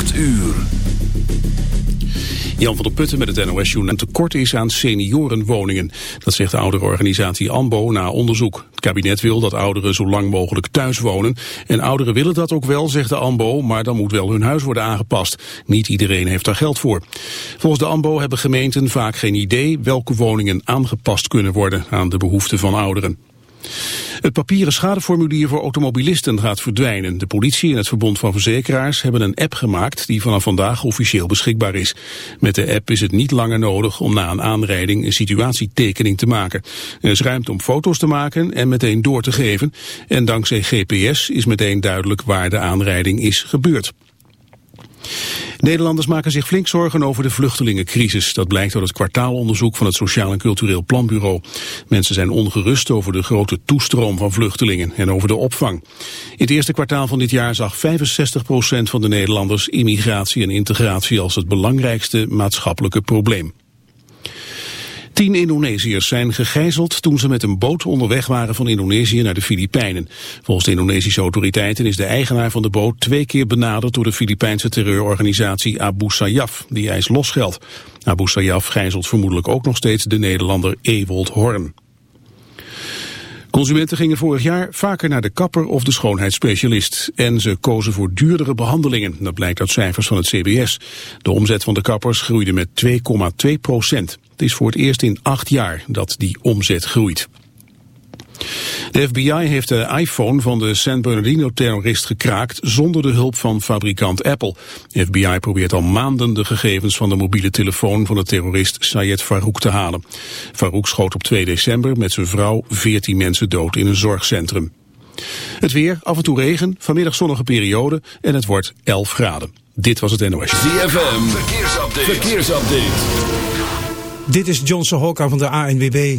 8 uur. Jan van der Putten met het NOS-journaal. tekort is aan seniorenwoningen. Dat zegt de ouderenorganisatie AMBO na onderzoek. Het kabinet wil dat ouderen zo lang mogelijk thuis wonen. En ouderen willen dat ook wel, zegt de AMBO, maar dan moet wel hun huis worden aangepast. Niet iedereen heeft daar geld voor. Volgens de AMBO hebben gemeenten vaak geen idee welke woningen aangepast kunnen worden aan de behoeften van ouderen. Het papieren schadeformulier voor automobilisten gaat verdwijnen. De politie en het Verbond van Verzekeraars hebben een app gemaakt die vanaf vandaag officieel beschikbaar is. Met de app is het niet langer nodig om na een aanrijding een situatietekening te maken. Er is ruimte om foto's te maken en meteen door te geven. En dankzij GPS is meteen duidelijk waar de aanrijding is gebeurd. Nederlanders maken zich flink zorgen over de vluchtelingencrisis. Dat blijkt uit het kwartaalonderzoek van het Sociaal en Cultureel Planbureau. Mensen zijn ongerust over de grote toestroom van vluchtelingen en over de opvang. In het eerste kwartaal van dit jaar zag 65% van de Nederlanders immigratie en integratie als het belangrijkste maatschappelijke probleem. Tien Indonesiërs zijn gegijzeld toen ze met een boot onderweg waren van Indonesië naar de Filipijnen. Volgens de Indonesische autoriteiten is de eigenaar van de boot twee keer benaderd door de Filipijnse terreurorganisatie Abu Sayyaf, die eist losgeld. Abu Sayyaf gijzelt vermoedelijk ook nog steeds de Nederlander Ewold Horn. Consumenten gingen vorig jaar vaker naar de kapper of de schoonheidsspecialist. En ze kozen voor duurdere behandelingen. Dat blijkt uit cijfers van het CBS. De omzet van de kappers groeide met 2,2 procent. Het is voor het eerst in acht jaar dat die omzet groeit. De FBI heeft de iPhone van de San Bernardino-terrorist gekraakt zonder de hulp van fabrikant Apple. De FBI probeert al maanden de gegevens van de mobiele telefoon van de terrorist Sayed Farouk te halen. Farouk schoot op 2 december met zijn vrouw 14 mensen dood in een zorgcentrum. Het weer, af en toe regen, vanmiddag zonnige periode en het wordt 11 graden. Dit was het NOS. ZFM, verkeersupdate. verkeersupdate. Dit is John Sohoka van de ANWB.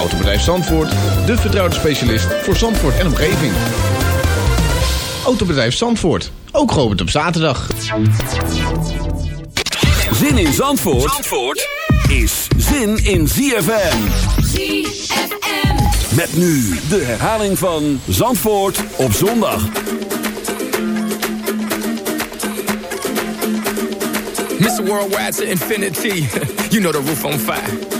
Autobedrijf Zandvoort, de vertrouwde specialist voor Zandvoort en omgeving. Autobedrijf Zandvoort, ook geopend op zaterdag. Zin in Zandvoort, Zandvoort is zin in ZFM. ZFM. Met nu de herhaling van Zandvoort op zondag. Mr. Worldwide to infinity. you know the roof on fire.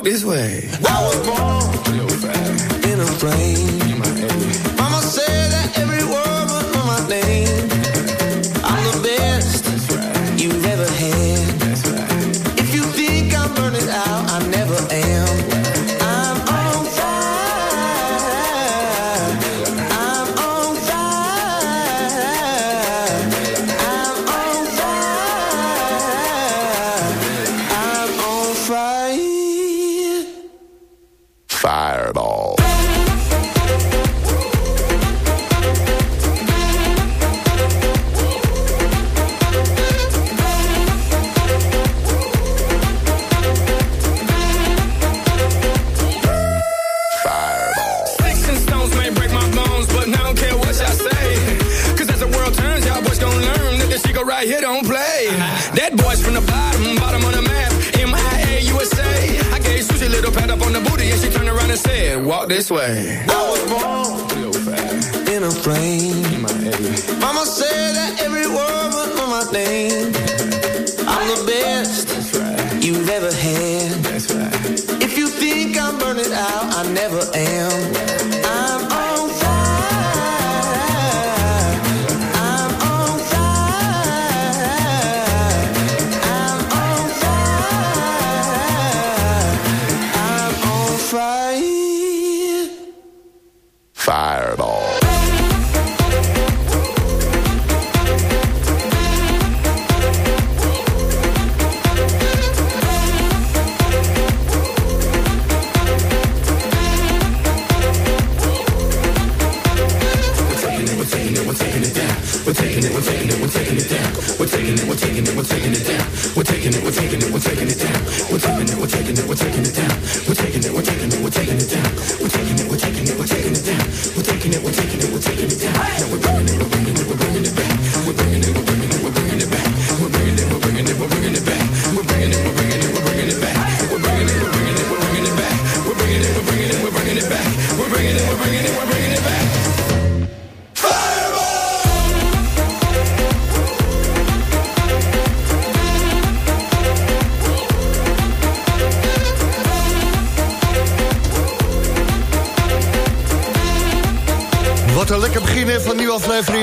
Walk this way.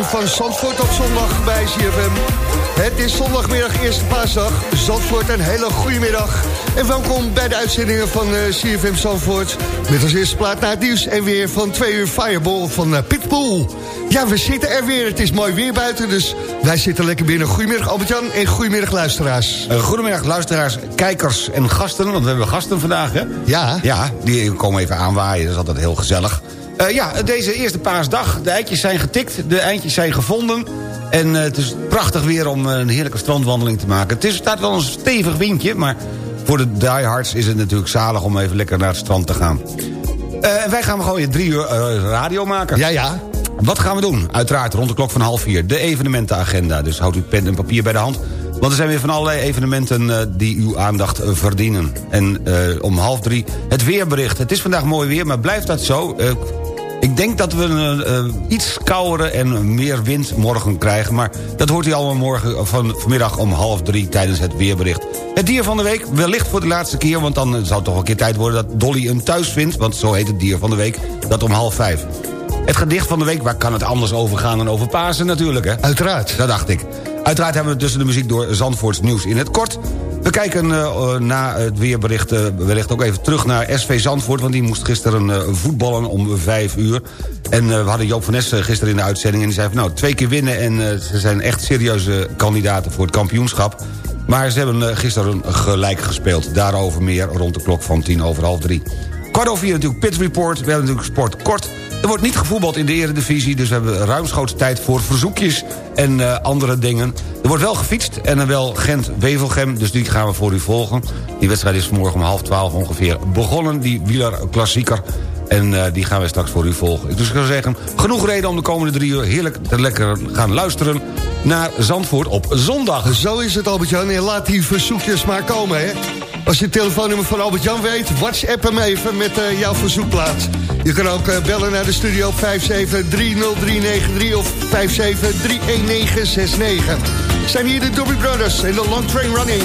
Van Zandvoort op zondag bij CFM. Het is zondagmiddag, eerste paasdag. Zandvoort, een hele goede middag. En welkom bij de uitzendingen van eh, CFM Zandvoort. Met als eerste plaat naar het nieuws en weer van twee uur Fireball van eh, Pitbull. Ja, we zitten er weer. Het is mooi weer buiten, dus wij zitten lekker binnen. Goedemiddag Albert-Jan en goedemiddag luisteraars. Uh, goedemiddag luisteraars, kijkers en gasten, want we hebben gasten vandaag, hè? Ja. Ja, die komen even aanwaaien, dat is altijd heel gezellig. Uh, ja, deze eerste paasdag, de eitjes zijn getikt, de eindjes zijn gevonden... en uh, het is prachtig weer om een heerlijke strandwandeling te maken. Het is, staat wel een stevig windje, maar voor de diehards is het natuurlijk zalig... om even lekker naar het strand te gaan. En wij gaan gewoon weer drie uur radio maken. Ja, ja. Wat gaan we doen? Uiteraard rond de klok van half vier. De evenementenagenda. Dus houdt u pen en papier bij de hand. Want er zijn weer van allerlei evenementen uh, die uw aandacht uh, verdienen. En uh, om half drie het weerbericht. Het is vandaag mooi weer, maar blijft dat zo? Ik denk dat we een iets koudere en meer wind morgen krijgen. Maar dat hoort u allemaal morgen van, vanmiddag om half drie tijdens het weerbericht. Het dier van de week, wellicht voor de laatste keer... want dan zou het toch een keer tijd worden dat Dolly een thuis vindt... want zo heet het dier van de week, dat om half vijf. Het gedicht van de week, waar kan het anders over gaan dan over Pasen natuurlijk, hè? Uiteraard. Dat dacht ik. Uiteraard hebben we tussen de muziek door Zandvoorts nieuws in het kort. We kijken uh, na het weerbericht uh, wellicht ook even terug naar SV Zandvoort... want die moest gisteren uh, voetballen om vijf uur. En we hadden Joop van Nes gisteren in de uitzending... en die zei van nou, twee keer winnen... en ze zijn echt serieuze kandidaten voor het kampioenschap. Maar ze hebben gisteren gelijk gespeeld. Daarover meer rond de klok van tien over half drie. Kwart over vier natuurlijk Pit Report. We hebben natuurlijk sport kort... Er wordt niet gevoetbald in de eredivisie... dus we hebben ruimschoots tijd voor verzoekjes en uh, andere dingen. Er wordt wel gefietst en dan wel Gent-Wevelgem... dus die gaan we voor u volgen. Die wedstrijd is vanmorgen om half twaalf ongeveer begonnen. Die wielerklassieker. En uh, die gaan we straks voor u volgen. Dus ik zou zeggen, genoeg reden om de komende drie uur... heerlijk te lekker gaan luisteren naar Zandvoort op zondag. Zo is het, Albert-Jan. Laat die verzoekjes maar komen, hè. Als je het telefoonnummer van Albert-Jan weet... WhatsApp hem even met uh, jouw verzoekplaat. Je kan ook uh, bellen naar de studio 5730393 of 5731969. Zijn hier de Dobby Brothers en de Long Train Running.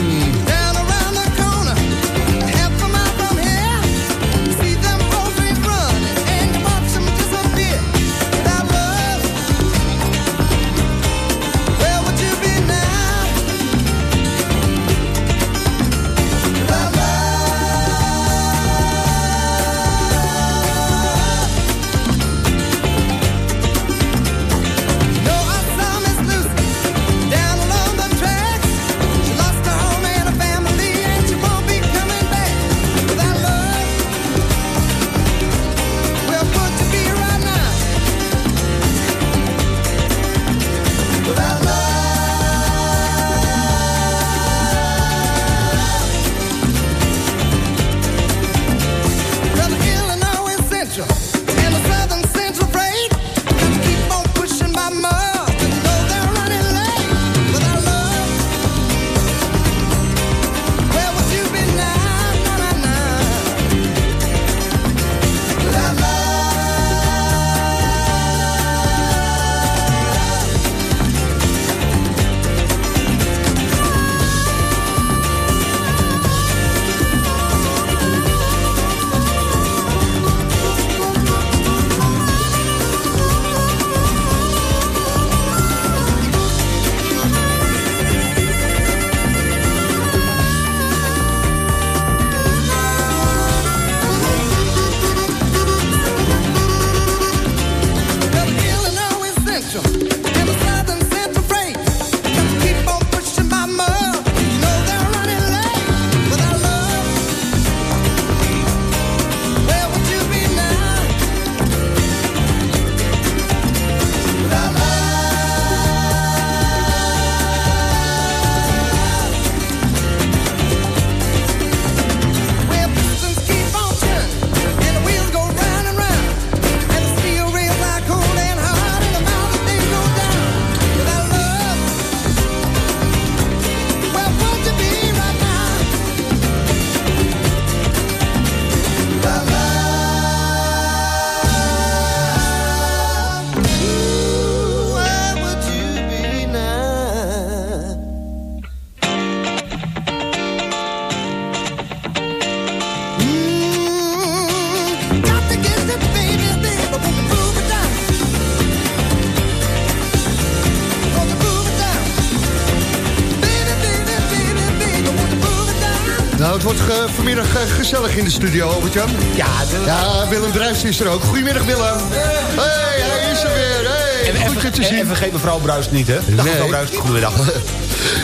Gezellig in de studio, Albert-Jan. Ja, de... Ja, Willem Bruis is er ook. Goedemiddag, Willem. Hey, hij is er weer. Hey, En, goed je te en, zien. en vergeet mevrouw Bruis niet, hè? Dag Nee. mevrouw Bruis, goedemiddag.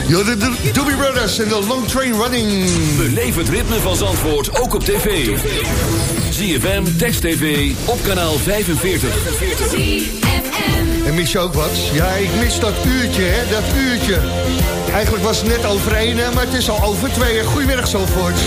Yo, de, de Doobie Brothers en de Long Train Running. Beleef het ritme van Zandvoort ook op tv. ZFM, Text TV, op kanaal 45. En mis je ook wat? Ja, ik mis dat uurtje, hè, dat uurtje. Eigenlijk was het net over één, maar het is al over twee. Goedemiddag, Zalvoort.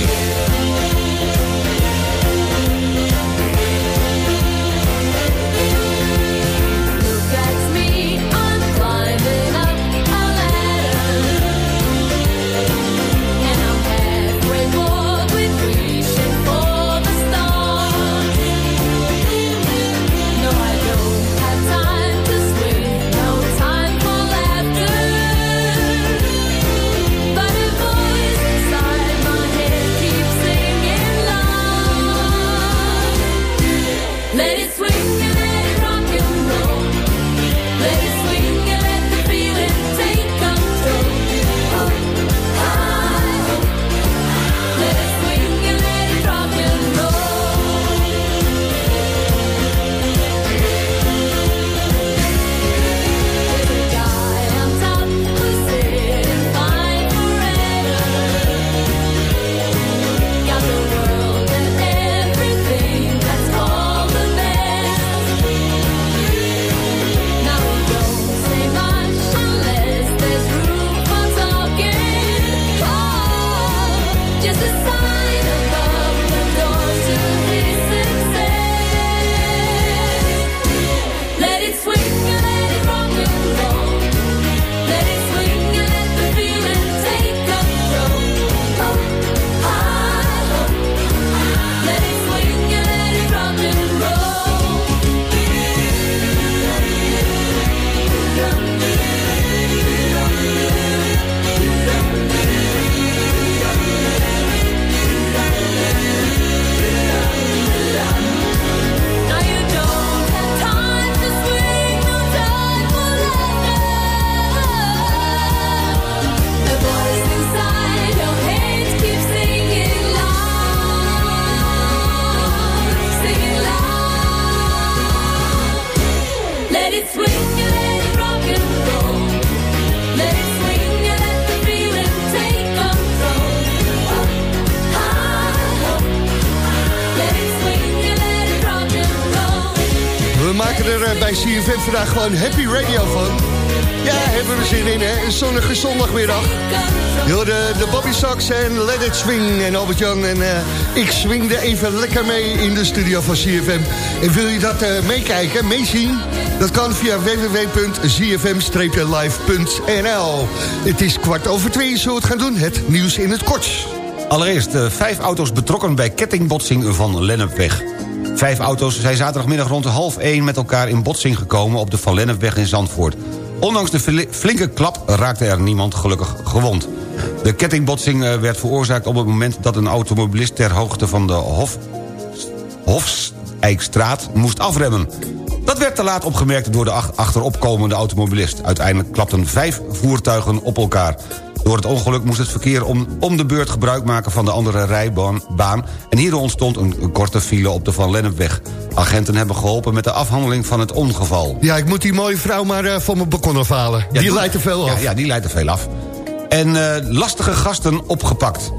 CFM vandaag gewoon happy radio van. Ja, hebben we zin in, hè? Een zonnige zondagmiddag. Yo, de, de Bobby Sox en Let It Swing. En Albert-Jan en eh, ik swingde even lekker mee in de studio van CFM. En wil je dat eh, meekijken, meezien? Dat kan via www.zfm-live.nl Het is kwart over twee, zullen we het gaan doen? Het nieuws in het kort. Allereerst, eh, vijf auto's betrokken bij kettingbotsing van Lennepweg. Vijf auto's zijn zaterdagmiddag rond half één met elkaar in botsing gekomen... op de Van Lennepweg in Zandvoort. Ondanks de fli- flinke klap raakte er niemand gelukkig gewond. De kettingbotsing eh, werd veroorzaakt op het moment dat een automobilist... ter hoogte van de Hof, Hofsijkstraat moest afremmen. Dat werd te laat opgemerkt door de ach- achteropkomende automobilist. Uiteindelijk klapten vijf voertuigen op elkaar. Door het ongeluk moest het verkeer om, om de beurt gebruik maken van de andere rijbaan... baan, en hierdoor ontstond een, een korte file op de Van Lennepweg. Agenten hebben geholpen met de afhandeling van het ongeval. Ja, ik moet die mooie vrouw maar eh, van mijn balkon afhalen. die leidt er veel af. Ja, die leidt er veel af. En eh, lastige gasten opgepakt.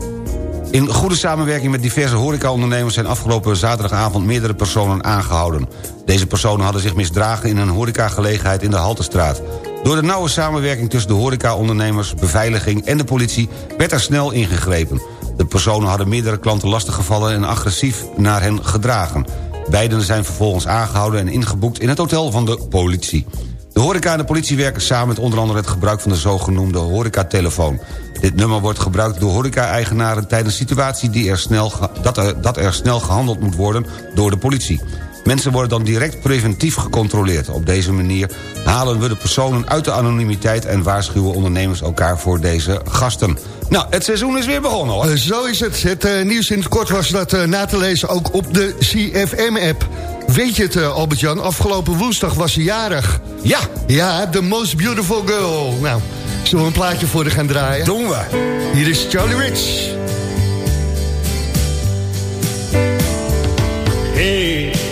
In goede samenwerking met diverse horecaondernemers... zijn afgelopen zaterdagavond meerdere personen aangehouden. Deze personen hadden zich misdragen in een horecagelegenheid in de Haltestraat. Door de nauwe samenwerking tussen de horecaondernemers, beveiliging en de politie... werd er snel ingegrepen. De personen hadden meerdere klanten lastiggevallen en agressief naar hen gedragen. Beiden zijn vervolgens aangehouden en ingeboekt in het hotel van de politie. De horeca en de politie werken samen met onder andere het gebruik van de zogenoemde horecatelefoon. Dit nummer wordt gebruikt door horeca-eigenaren tijdens situatie die er snel dat, dat er snel gehandeld moet worden door de politie. Mensen worden dan direct preventief gecontroleerd. Op deze manier halen we de personen uit de anonimiteit... en waarschuwen ondernemers elkaar voor deze gasten. Nou, het seizoen is weer begonnen hoor. Eh, zo is het. Het eh, nieuws in het kort was dat eh, na te lezen ook op de CFM-app. Weet je het, Albert-Jan? Afgelopen woensdag was ze jarig. Ja. Ja, the most beautiful girl. Nou, zullen we een plaatje voor te gaan draaien? Doen we. Hier is Charlie Rich. Hey.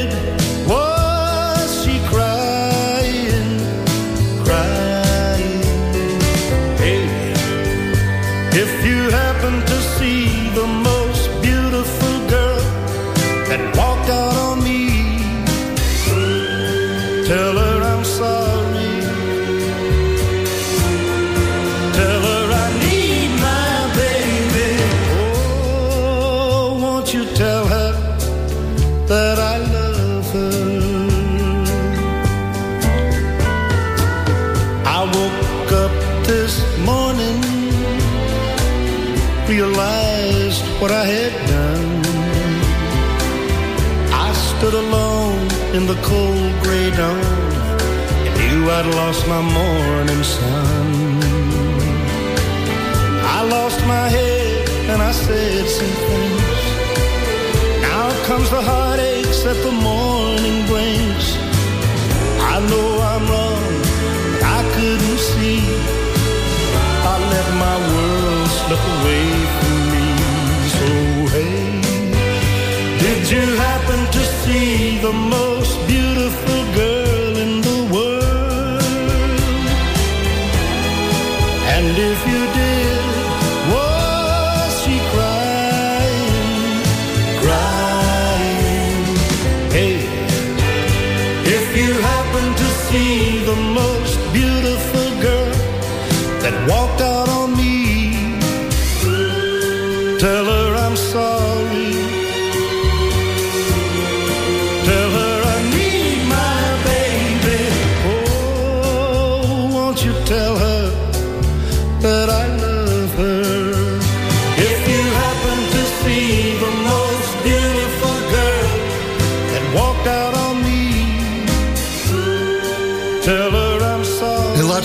the cold gray dawn and knew I'd lost my morning sun. I lost my head and I said some things. Now comes the heartaches that the morning brings. I know I'm wrong, but I couldn't see. I let my world slip away you happen to see the most beautiful girl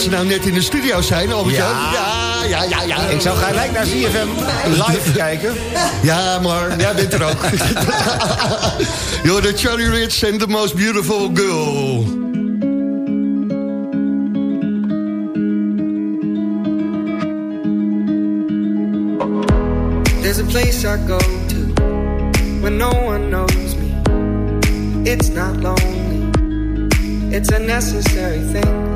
ze nou net in de studio zijn, albert Ja. ja, ja, ja, ja. Ik zou gelijk naar CFM live kijken. Ja, maar jij bent er ook. Yo, de Charlie Rich and the most beautiful girl. There's a place I go to when no one knows me. It's not lonely, it's a necessary thing.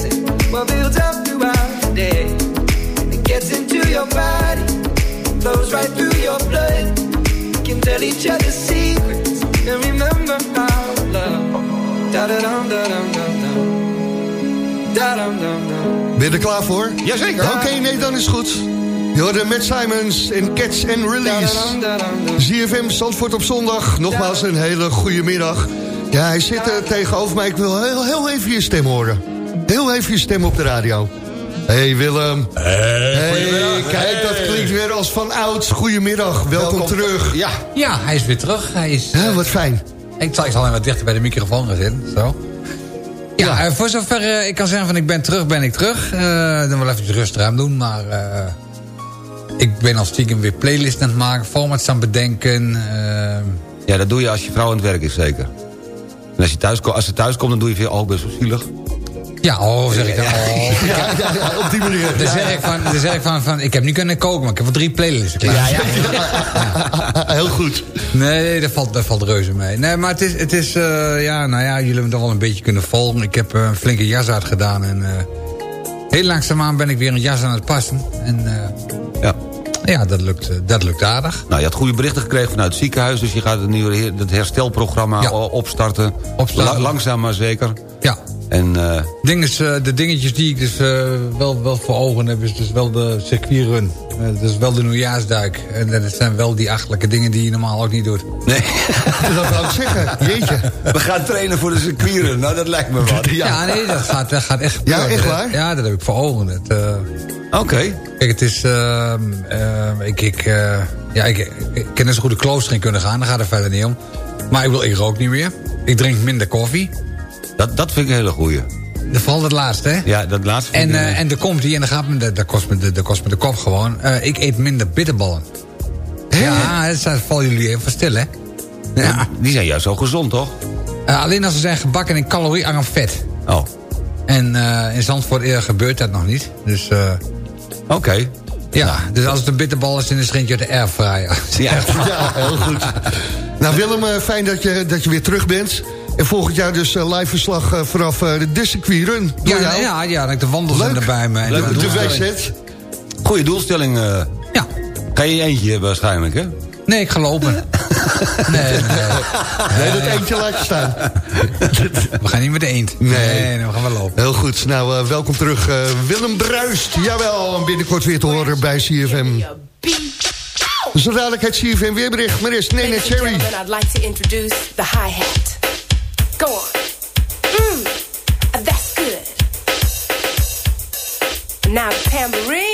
what builds up throughout the day. It gets into your body, flows right through your blood. We can tell each other secrets and remember our love. Da da dum da dum dum dum. Da dum dum dum. Ben je er klaar voor? Jazeker. Oké, nee, dan is goed. Je hoorde Matt Simons in Catch and Release. ZFM Zandvoort op zondag. Nogmaals een hele goede middag. Ja, hij zit er tegenover mij. Ik wil heel, heel even je stem horen. Heel even je stem op de radio. Hey Willem. Hey, kijk, dat klinkt weer als van ouds. Goedemiddag, welkom, terug. Ja. Ja, hij is weer terug. Hij is, Ja, wat fijn. ik, zal, ik zal hem wat dichter bij de microfoon gaan zitten. Zo. Ja, eh, voor zover eh, ik kan zeggen van ik ben terug, ben ik terug. Eh, dan wel even rustig aan doen, maar... eh, ik ben al stiekem weer playlist aan het maken, formats aan het bedenken. eh, Ja, dat doe je als je vrouw aan het werk is, zeker. En als, je thuis, als ze thuis komt, dan doe je veel... Oh, ik ben zo zielig. Ja, oh, zeg ik dan. Oh. Ja, ja, ja, op die manier. Dan zeg ik, van, dan zeg ik van, van, ik heb niet kunnen koken, maar ik heb wel drie playlists. Ja, ja. Heel goed. Nee, dat valt, dat valt reuze mee. Nee, maar het is, het is eh, ja, nou ja, jullie hebben het wel een beetje kunnen volgen. Ik heb eh, een flinke jas uitgedaan en eh, heel langzaamaan ben ik weer een jas aan het passen. En Ja. ja, dat lukt, dat lukt aardig. Nou, je had goede berichten gekregen vanuit het ziekenhuis... dus je gaat het nieuwe het herstelprogramma Ja. opstarten. Opstarten. La- langzaam maar zeker. Ja. En eh, Ding is, eh, de dingetjes die ik dus eh, wel, wel voor ogen heb... is dus wel de circuitrun. Dus wel de nieuwjaarsduik. En dat zijn wel die achtelijke dingen die je normaal ook niet doet. nee, Dat wou ik zeggen. Jeetje. we gaan trainen voor de circuiren. Nou, dat lijkt me wat. Ja, nee, dat gaat, dat gaat echt Ja, echt waar? Ja, dat heb ik voor ogen. Oké. Kijk, het is... ehm, ehm, ik, ik, ja, ik, ik ken zo goed de klooster in kunnen gaan. Daar gaat het verder niet om. Maar ik, wil, ik rook niet meer. Ik drink minder koffie. Dat, dat vind ik een hele goeie. Dat valt het laatste, hè? Ja, dat laatste vind En, eh, en er komt die, en dat, gaat me, dat, dat, kost me de, dat kost me de kop gewoon. Eh, ik eet minder bitterballen. Ja, dat vallen jullie even stil, hè? Ja. Die zijn juist zo gezond, toch? Alleen als ze zijn gebakken in caloriearm vet. Oh, En eh, in Zandvoort gebeurt dat nog niet. Dus eh, oké. ja, dus als het een bitterbal is, dan is het uit de airfryer. Ja. Ja, heel goed. Nou Willem, fijn dat je, dat je weer terug bent. En volgend jaar dus eh, live verslag eh, vanaf eh, de circuitrun. Door Ja, jou. ja, ja, dan heb ik de wandelsender Leuk. bij me. En Leuk, de- De doelstelling. WZ. Goeie doelstelling. eh Ja. Ga je eentje waarschijnlijk, hè? Nee, ik ga lopen. nee, nee, Nee, dat eentje laat je staan. we gaan niet met de eend. Nee. nee, we gaan wel lopen. Heel goed. Nou, eh, welkom terug. eh, Willem Bruist. Jawel, en binnenkort weer te horen bij CFM. Zo dadelijk het CFM weerbericht. Maar eerst Nene Cherry. gentlemen, I'd like to introduce the hi-hat. Go on. Mm, that's good. Now the tambourine.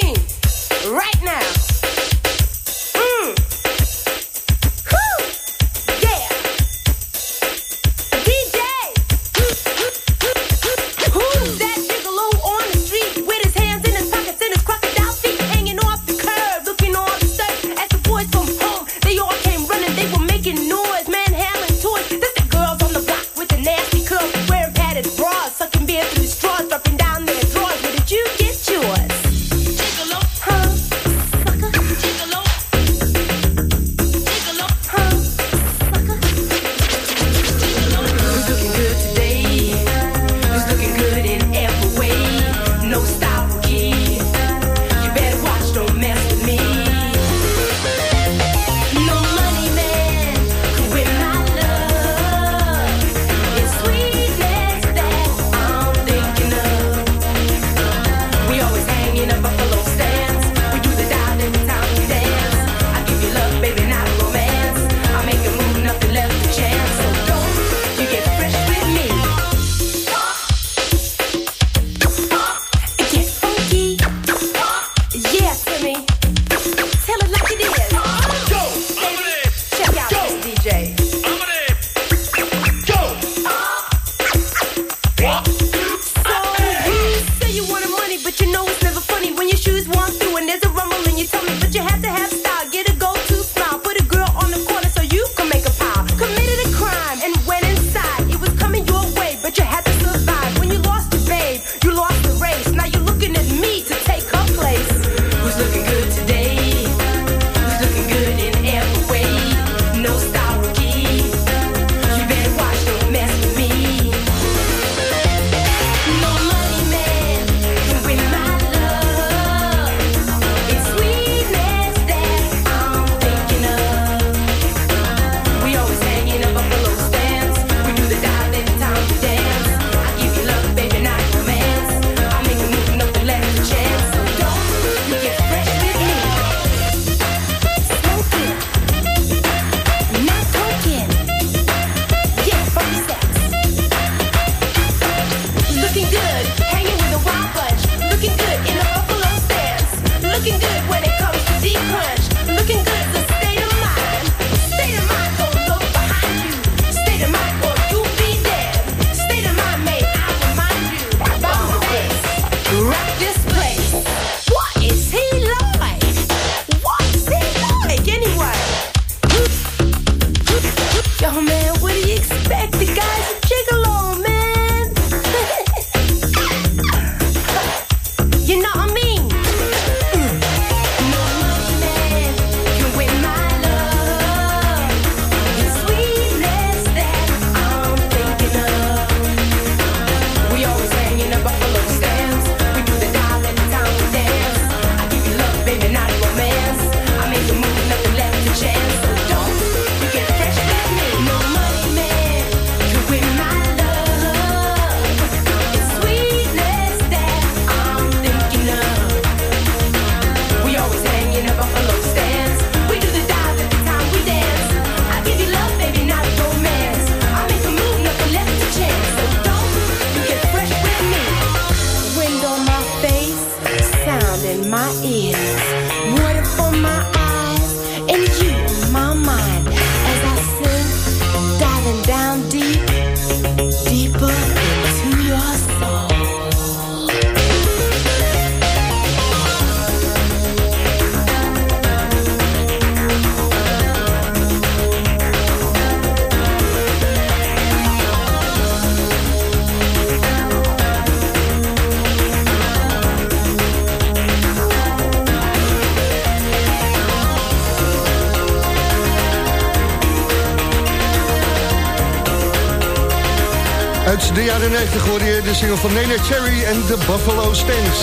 99 hoorde je de single van Nene Cherry en de Buffalo Stings.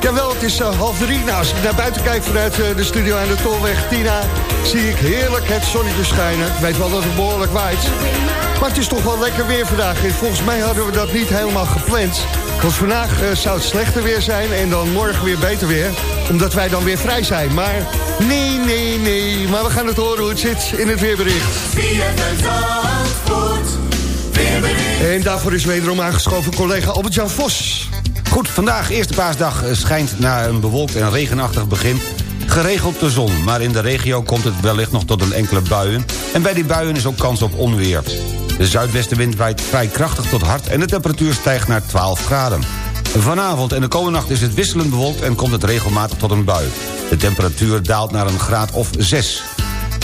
Jawel, het is eh, half drie. Nou, als ik naar buiten kijk vanuit eh, de studio aan de Tolweg Tina... zie ik heerlijk het zonnetje schijnen. Ik weet wel dat het behoorlijk waait. Maar het is toch wel lekker weer vandaag. En volgens mij hadden we dat niet helemaal gepland. Want vandaag eh, zou het slechter weer zijn en dan morgen weer beter weer. Omdat wij dan weer vrij zijn. Maar nee, nee, nee. Maar we gaan het horen hoe het zit in het weerbericht. En daarvoor is wederom aangeschoven collega Albert-Jan Vos. Goed, vandaag, eerste paasdag, eh, schijnt na een bewolkt en regenachtig begin... geregeld de zon, maar in de regio komt het wellicht nog tot een enkele buien... en bij die buien is ook kans op onweer. De zuidwestenwind waait vrij krachtig tot hard... en de temperatuur stijgt naar 12 graden. Vanavond en de komende nacht is het wisselend bewolkt... en komt het regelmatig tot een bui. De temperatuur daalt naar een graad of 6.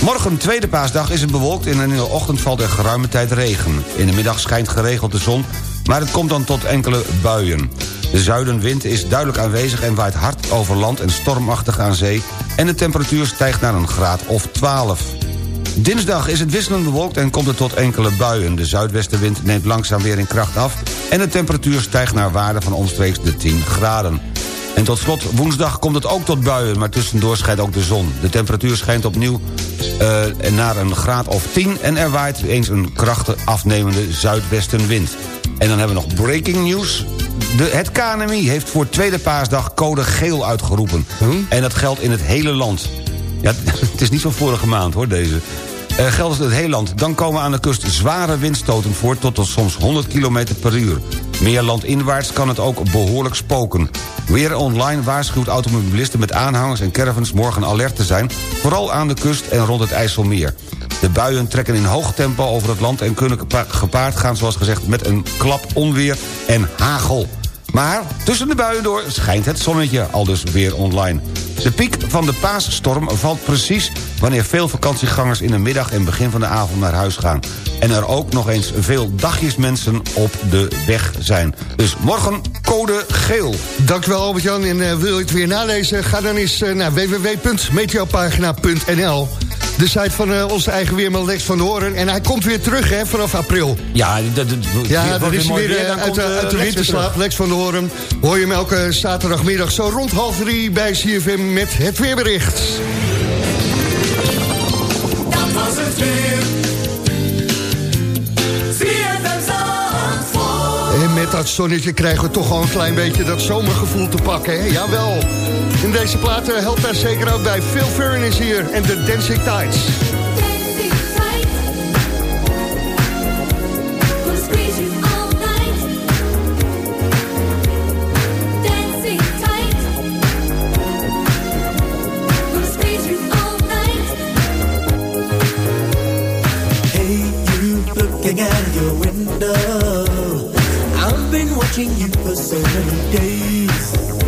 Morgen, tweede paasdag, is het bewolkt en in de ochtend valt er geruime tijd regen. In de middag schijnt geregeld de zon, maar het komt dan tot enkele buien. De zuidenwind is duidelijk aanwezig en waait hard over land en stormachtig aan zee... en de temperatuur stijgt naar een graad of 12. Dinsdag is het wisselend bewolkt en komt het tot enkele buien. De zuidwestenwind neemt langzaam weer in kracht af... en de temperatuur stijgt naar waarde van omstreeks de 10 graden. En tot slot, woensdag komt het ook tot buien, maar tussendoor schijnt ook de zon. De temperatuur schijnt opnieuw eh, naar een graad of 10... en er waait eens een krachtig afnemende zuidwestenwind. En dan hebben we nog breaking news. De, het KNMI heeft voor tweede paasdag code geel uitgeroepen. En dat geldt in het hele land. Ja, het is niet van vorige maand hoor, deze. Eh, geldt het hele land. Dan komen aan de kust zware windstoten voor... tot, tot soms 100 km per uur. Meer landinwaarts kan het ook behoorlijk spoken. Weer online waarschuwt automobilisten met aanhangers en caravans morgen alert te zijn... vooral aan de kust en rond het IJsselmeer. De buien trekken in hoog tempo over het land... en kunnen gepa- gepaard gaan, zoals gezegd, met een klap onweer en hagel. Maar tussen de buien door schijnt het zonnetje, al dus weer online. De piek van de paasstorm valt precies wanneer veel vakantiegangers... in de middag en begin van de avond naar huis gaan. En er ook nog eens veel dagjesmensen op de weg zijn. Dus morgen code geel. Dankjewel Albert-Jan. En eh, wil je het weer nalezen? Ga dan eens eh, naar www.meteopagina.nl De site van eh, onze eigen weerman Lex van de Hoorn. En hij komt weer terug hè, vanaf april. Ja, dat, dat, Ja, dan is hij weer eh, uit, de- uit de winterslaap. Lex van de Hoorn. Hoor je hem elke zaterdagmiddag zo rond half drie bij CFM met het weerbericht. Dat was het weer. En met dat zonnetje krijgen we toch al een klein beetje dat zomergevoel te pakken. Hè? Jawel. In deze plaat eh, helpt daar zeker ook bij. Phil Ferrin is hier en de Dancing Tides. Hey, you looking out your window. I've been watching you for so many days.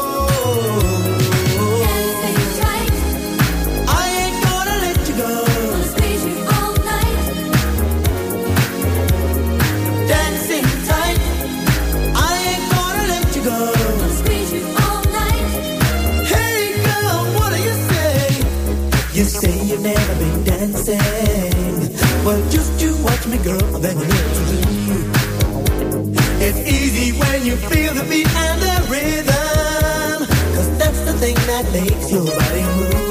Girl, then you do. It's easy when you feel the beat and the rhythm. Cause that's the thing that makes your body move.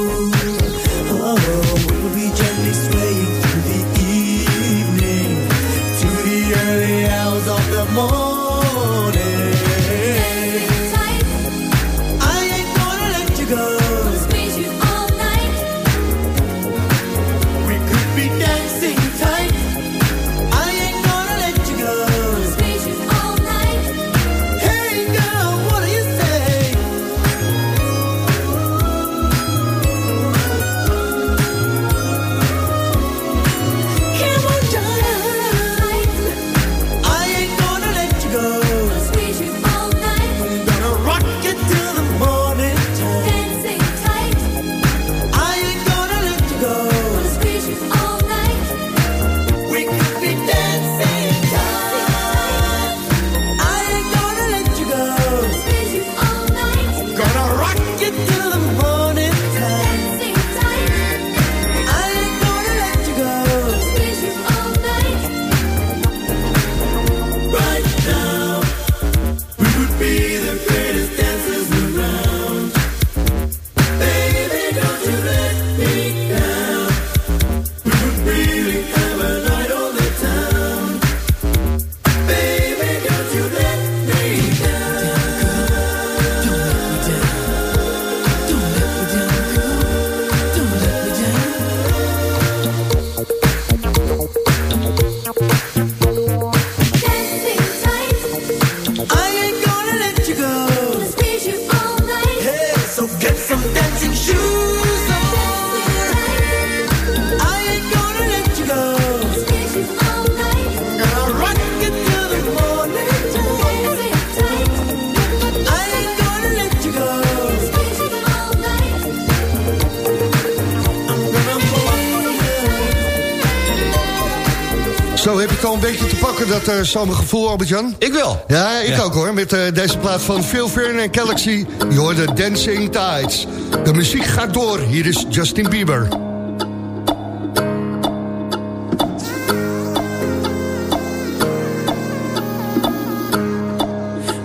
Dat uh, zomergevoel, Albert-Jan? Ik wel. Ja, ik Ja. ook hoor. Met eh, deze plaat van Phil Fern en Galaxy. Je hoorde Dancing Tides. De muziek gaat door. Hier is Justin Bieber.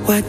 What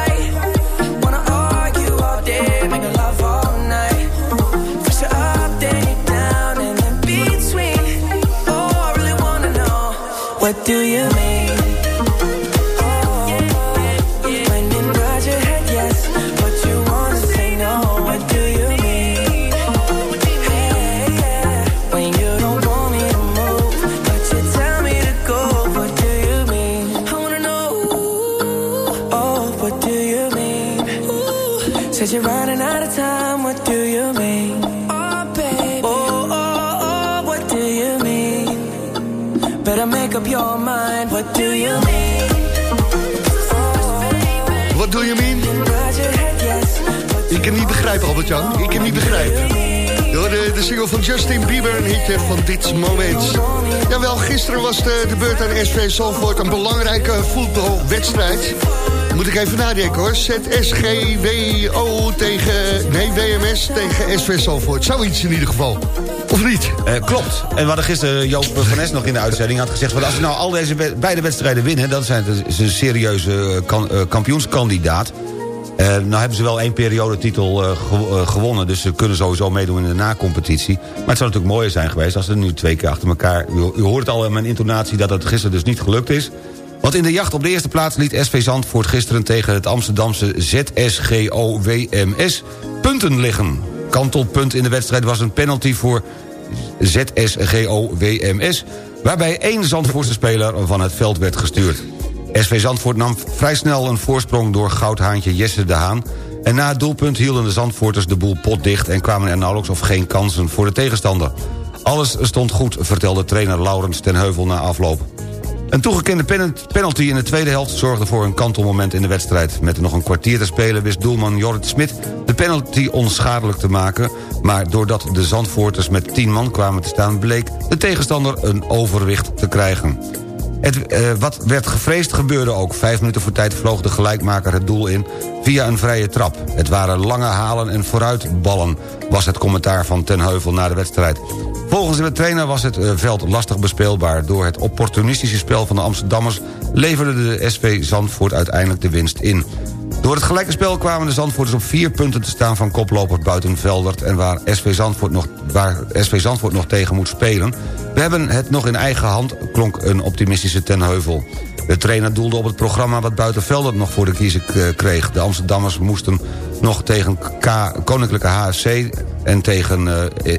What do you mean? You're your head, yes. But you wanna say no? What do you mean? Hey, yeah, yeah. When you don't want me to move, but you tell me to go, what do you mean? I wanna know. Oh, what do you mean? Says you're running out of time. What do you mean? Make up your mind. What do you mean? Wat doe je mean? Ik kan niet begrijpen, Albert-Jan. Ik kan niet begrijpen. Door de, de single van Justin Bieber, een hitje van dit moment. Jawel, gisteren was de, de beurt aan SV Zalvoort een belangrijke voetbalwedstrijd. Moet ik even nadenken hoor. ZSGWO tegen... Nee, WMS tegen SV Zalvoort. Zoiets in ieder geval. Of niet? Eh, klopt. En we hadden gisteren Joop van Nes nog in de uitzending... had gezegd, want als we nou al deze beide wedstrijden winnen... dan zijn is een serieuze eh, kan- eh, kampioenskandidaat. Eh, nou hebben ze wel één periodetitel eh, eh, gewonnen... dus ze kunnen sowieso meedoen in de na-competitie. Maar het zou natuurlijk mooier zijn geweest... als ze nu twee keer achter elkaar... U, u hoort al in mijn intonatie dat het gisteren dus niet gelukt is... Want in de jacht op de eerste plaats liet SV Zandvoort gisteren... tegen het Amsterdamse ZSGO-WMS punten liggen. Kantelpunt in de wedstrijd was een penalty voor ZSGO-WMS... waarbij één Zandvoortse speler van het veld werd gestuurd. SV Zandvoort nam vrij snel een voorsprong door goudhaantje Jesse de Haan... en na het doelpunt hielden de Zandvoorters de boel potdicht... en kwamen er nauwelijks of geen kansen voor de tegenstander. Alles stond goed, vertelde trainer Laurens ten Heuvel na afloop. Een toegekende pen- penalty in de tweede helft zorgde voor een kantelmoment in de wedstrijd. Met nog een kwartier te spelen wist doelman Jorrit Smit de penalty onschadelijk te maken... maar doordat de Zandvoorters met 10 man kwamen te staan... bleek de tegenstander een overwicht te krijgen. Het, eh, wat werd gevreesd gebeurde ook. Vijf minuten voor tijd vloog de gelijkmaker het doel in via een vrije trap. Het waren lange halen en vooruitballen, was het commentaar van Ten Heuvel na de wedstrijd. Volgens de trainer was het eh, veld lastig bespeelbaar. Door het opportunistische spel van de Amsterdammers... leverde de SV Zandvoort uiteindelijk de winst in. Door het gelijke spel kwamen de Zandvoorters op vier punten te staan... van koploper Buitenveldert en waar SV, Zandvoort nog, waar SV Zandvoort nog tegen moet spelen. We hebben het nog in eigen hand, klonk een optimistische ten heuvel. De trainer doelde op het programma wat Buitenveldert nog voor de kiezer k- kreeg. De Amsterdammers moesten nog tegen K Koninklijke HFC en tegen eh,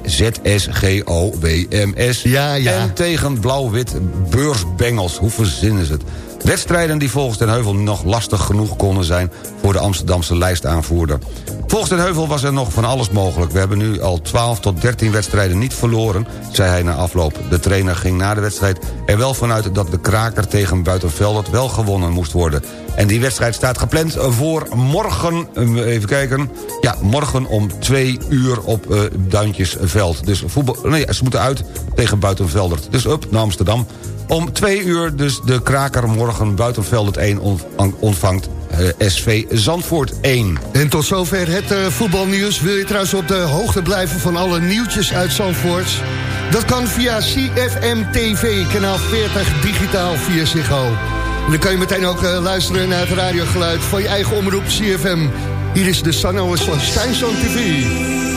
ZSGO-WMS. Ja, ja. En tegen Blauw-Wit Beursbengels. Hoe verzinnen ze het? Wedstrijden die volgens Den Heuvel nog lastig genoeg konden zijn... voor de Amsterdamse lijstaanvoerder. Volgens Den Heuvel was er nog van alles mogelijk. We hebben nu al 12 tot 13 wedstrijden niet verloren, zei hij na afloop. De trainer ging na de wedstrijd er wel vanuit dat de kraker tegen Buitenveldert wel gewonnen moest worden. En die wedstrijd staat gepland voor morgen, eh, even kijken... ja, morgen om 2 uur op eh, Duintjesveld. Dus voetbal, nee, ze moeten uit tegen Buitenveldert. Dus up naar Amsterdam. Om 2 uur dus de kraker morgen Buitenveldert 1 ontvang- ontvangt eh, SV Zandvoort 1. En tot zover het eh, voetbalnieuws. Wil je trouwens op de hoogte blijven van alle nieuwtjes uit Zandvoort? Dat kan via CFM TV, kanaal 40, digitaal via Ziggo. En dan kan je meteen ook eh, luisteren naar het radiogeluid van je eigen omroep CFM. Hier is de Sanno's van Steinson TV.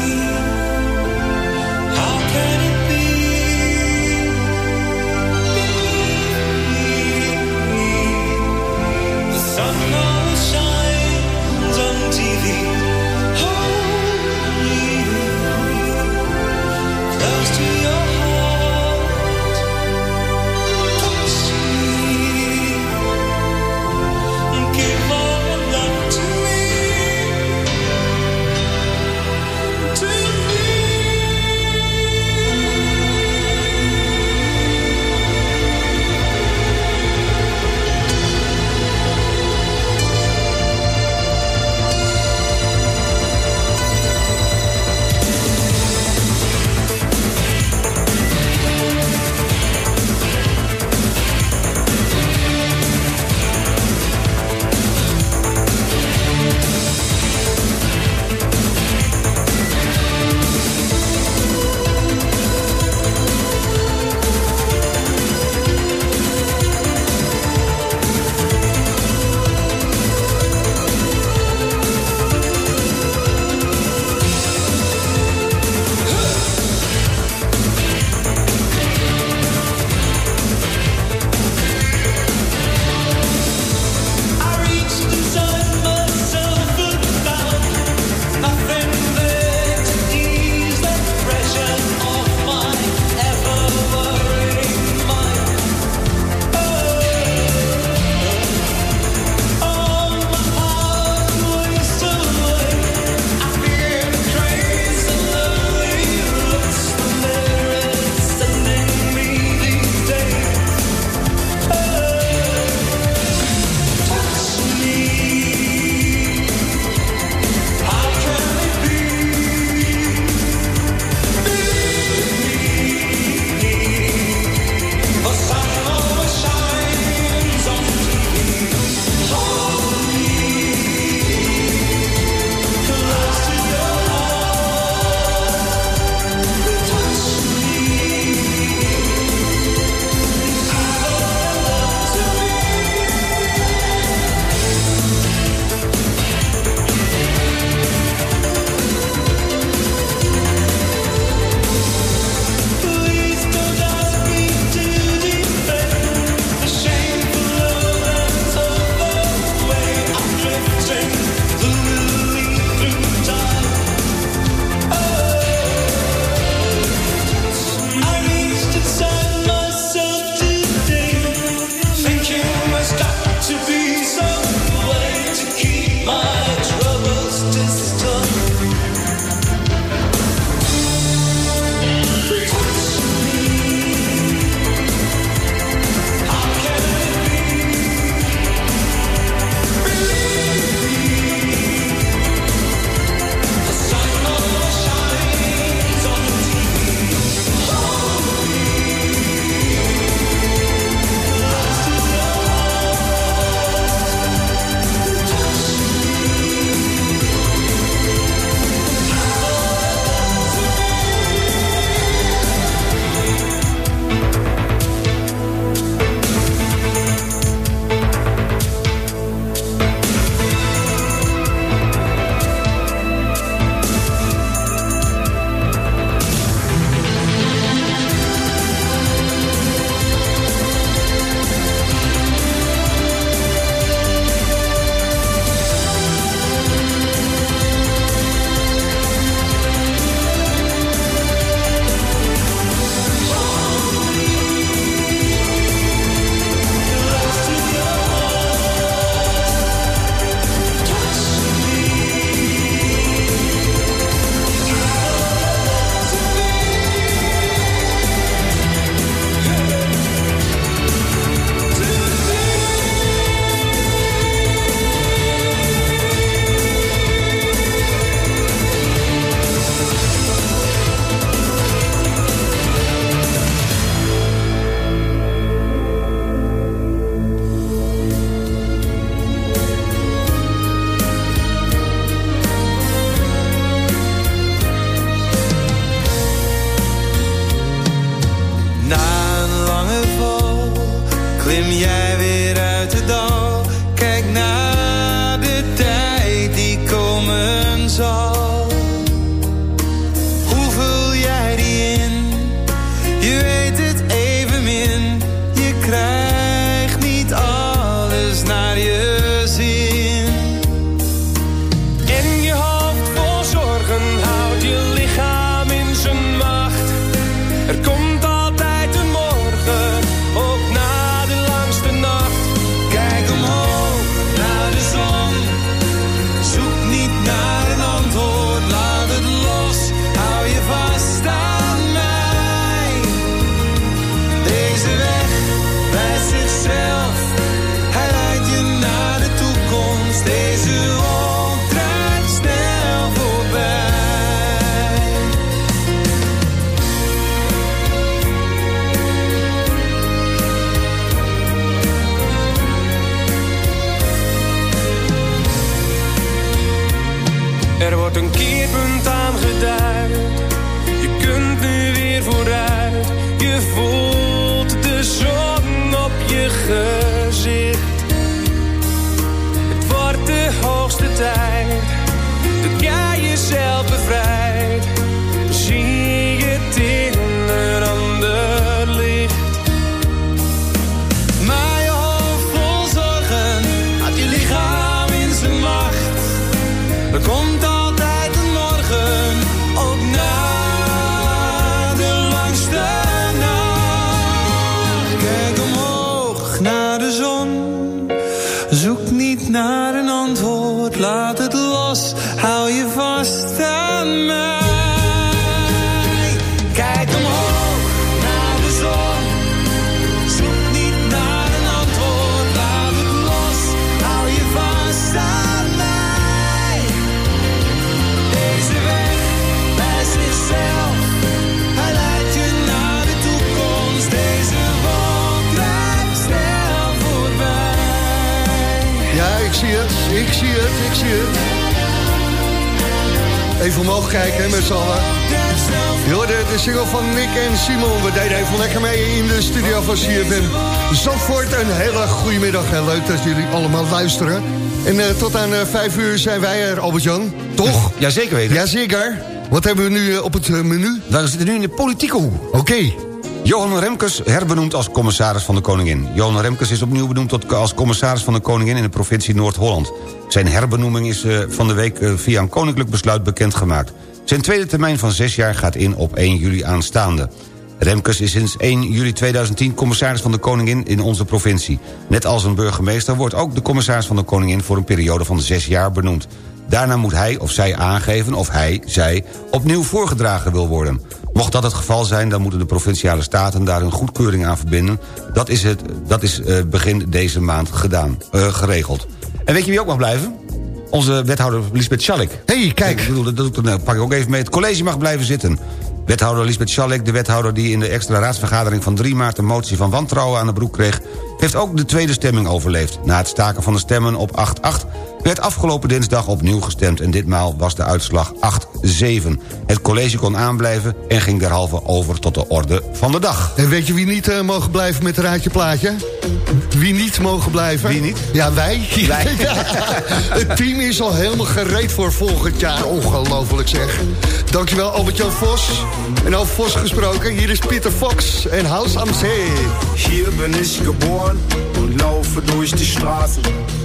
Even omhoog kijken met z'n allen. Je de single van Nick en Simon. We deden even lekker mee in de studio van CFM. Zandvoort, een hele goede middag. En leuk dat jullie allemaal luisteren. En eh, tot aan eh, vijf uur zijn wij er, Albert-Jan. Toch? Jazeker weten. Jazeker. Wat hebben we nu eh, op het menu? We zitten nu in de politieke hoek. Oké. Johan Remkes herbenoemd als commissaris van de Koningin. Johan Remkes is opnieuw benoemd tot, als commissaris van de Koningin... in de provincie Noord-Holland. Zijn herbenoeming is eh, van de week eh, via een koninklijk besluit bekendgemaakt. Zijn tweede termijn van zes jaar gaat in op 1 juli aanstaande. Remkes is sinds 1 juli 2010 commissaris van de Koningin in onze provincie. Net als een burgemeester wordt ook de commissaris van de Koningin... voor een periode van zes jaar benoemd. Daarna moet hij of zij aangeven of hij, zij, opnieuw voorgedragen wil worden. Mocht dat het geval zijn, dan moeten de provinciale staten daar hun goedkeuring aan verbinden. Dat is, het, dat is eh, begin deze maand gedaan, eh, geregeld. En weet je wie ook mag blijven? Onze wethouder Lisbeth Schallik. hey, kijk. Ik bedoel, dat, pak ik ook even mee. Het college mag blijven zitten. Wethouder Lisbeth Schallik, de wethouder die in de extra raadsvergadering van 3 maart... een motie van wantrouwen aan de broek kreeg... heeft ook de tweede stemming overleefd. Na het staken van de stemmen op 8-8 werd afgelopen dinsdag opnieuw gestemd... en ditmaal was de uitslag 8-7. Het college kon aanblijven en ging derhalve over tot de orde van de dag. En weet je wie niet eh, mogen blijven met het raadje plaatje? Wie niet mogen blijven? Wie niet? Ja, wij. Wij. Ja, het team is al helemaal gereed voor volgend jaar. Ongelooflijk zeg. Dankjewel Albert-Jan Vos. En over Vos gesproken, hier is Pieter Fox en Haus am See. Hier bin ich geboren und laufe durch die Straßen.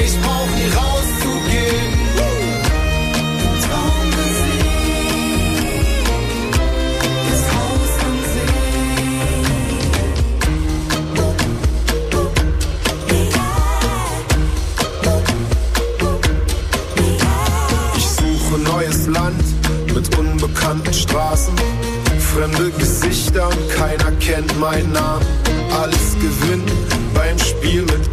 ich brauch nie rauszugehen. Suche neues Land mit unbekannten Straßen. Fremde Gesichter und keiner kennt meinen Namen. Alles gewinnen beim Spiel mit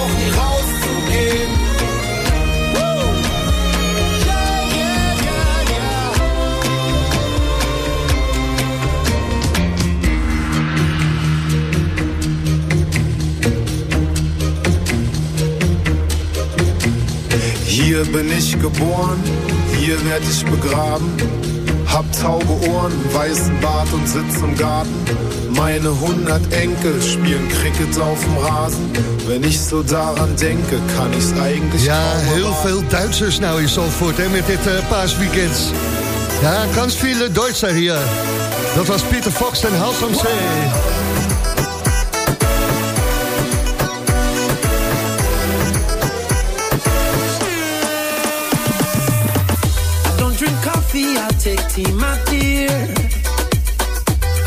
Hier bin ich geboren, hier werd ich begraben. Hab taube Ohren, weißen Bart und sitz im Garten. Meine hundert Enkel spielen Cricket auf dem Rasen. Wenn ich so daran denke, kann ich's eigentlich Ja, heel veel Duitsers nou in Zandvoort hè, met dit eh, paasweekend. Ja, ganz viele Duitser hier. Dat was Pieter Fox en House am See. Coffee, I take tea, my dear.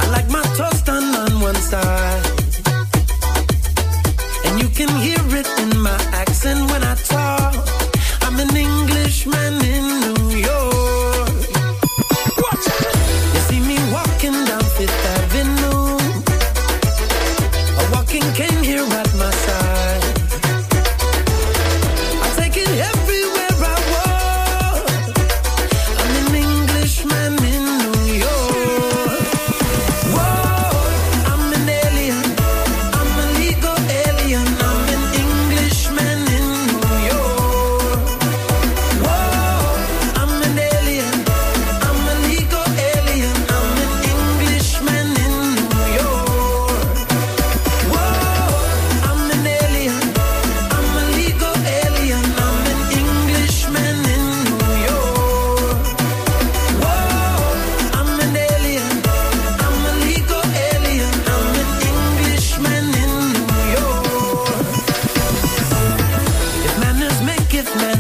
I like my toast done on one side.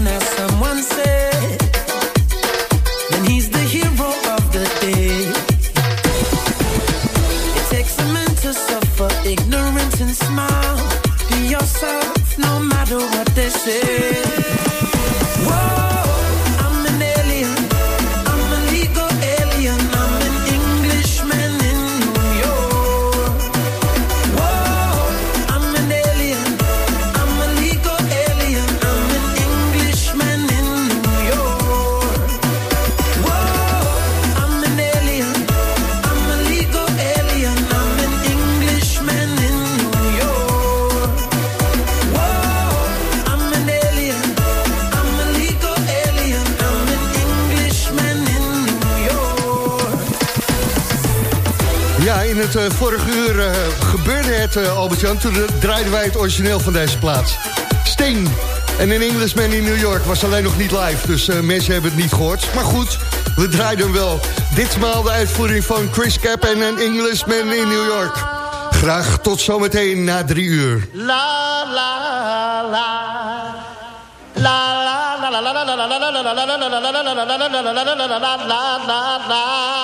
that's some In eh, vorige uur eh, gebeurde het, eh, Albert-Jan. Toen eh, draaiden wij het origineel van deze plaats. Sting en een Englishman in New York was alleen nog niet live. Dus eh, mensen hebben het niet gehoord. Maar goed, we draaiden wel. Ditmaal de uitvoering van Chris Cap en een Englishman in New York. Graag tot zometeen na drie uur. La la. La la la la la la la la la la la la la la la la la la La la